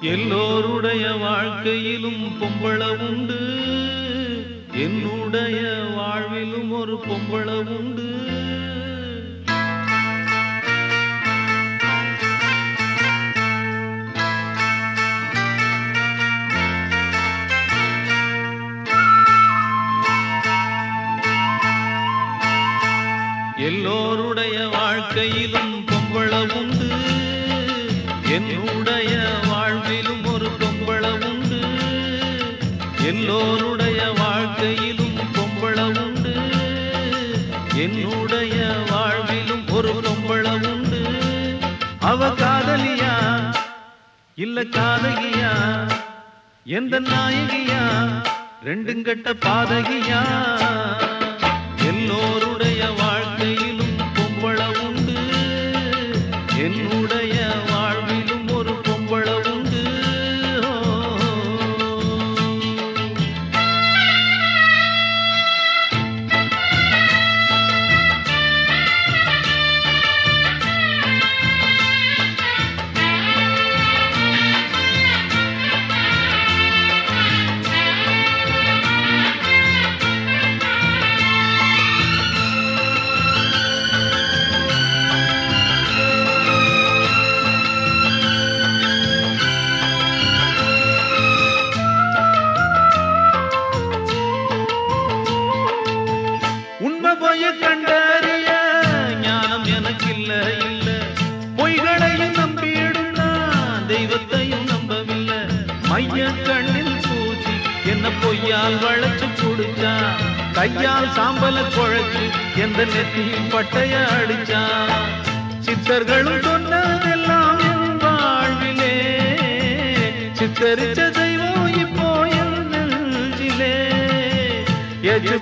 எல்லோருடைய வாழ்க்கையிலும் பொம்பள உண்டு. என்னுடைய வாழ்விலும் ஒரு பொம்பள உண்டு. எல்லோருடைய வாழ்க்கையிலும் பொம்பள உண்டு. என்னுடைய எல்லோருடைய வாழ்க்கையிலும் பொம்பள உண்டு. என்னுடைய வாழ்விலும் ஒரு பொம்பள உண்டு. அவ காதலியா? இல்ல காதகியா எந்த நாயகியா? ரெண்டும் கட்ட பாதகியா? எல்லோருடைய வாழ்க்கையிலும் பொம்பள உண்டு. என்னுடைய வாழ் பொய்யால் வளைச்சு புடிச்சா கையால் சாம்பல குழைச்சு எந்த நெத்தியும் பட்டைய அடிச்சா சித்தர்களும் சொன்னதெல்லாம் என் வாழ்விலே. சித்தரிச்ச தெய்வம் இப்போ என் நெஞ்சிலே.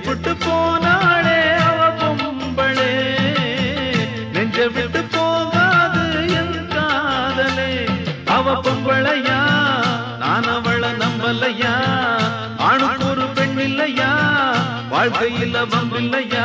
புட்டு போனாளே அவ பொம்பளே. நெஞ்ச விட்டு போகாது என் காதலே. அவ பொம்பளையா? நான் அவளை நம்பலை வாழ்க்கையில் அவம் இல்லையா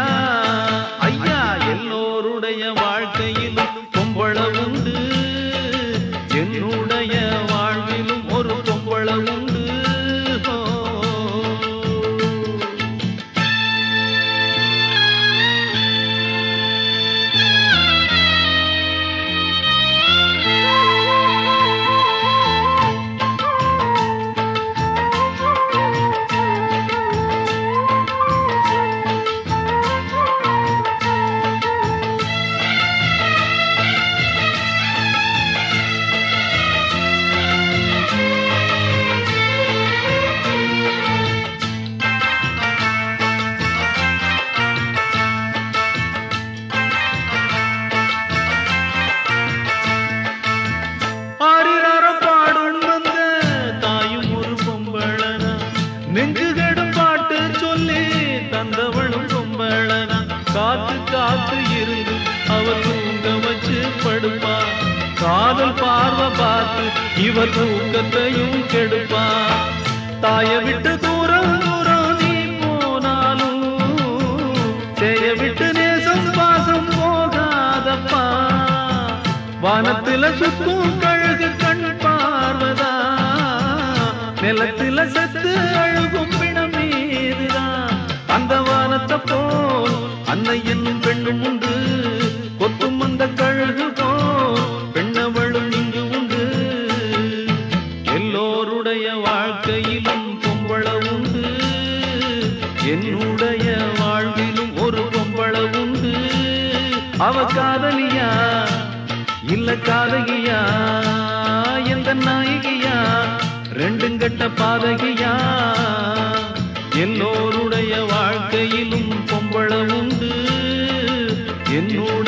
காத்து இருந்து அவ தூங்க வச்சு படுப்பா. காதல் பார்வை பார்த்து இவ தூக்கத்தையும் கெடுப்பா. தாய விட்டு தூரம் தூரம் நீ போனாலும் செய்ய விட்டு நேசம் பாசம் போகாதப்பா. வானத்தில சுத்தும் கழுகு கண் பார்வதா. நிலத்தில சத்து அழுகும் பிணம் அவ காதலியா? இல்ல காதகியா? எந்த நாயகியா? ரெண்டும் கட்ட பாதகியா? என்னோருடைய வாழ்க்கையிலும் பொம்பள உண்டு. என்னோட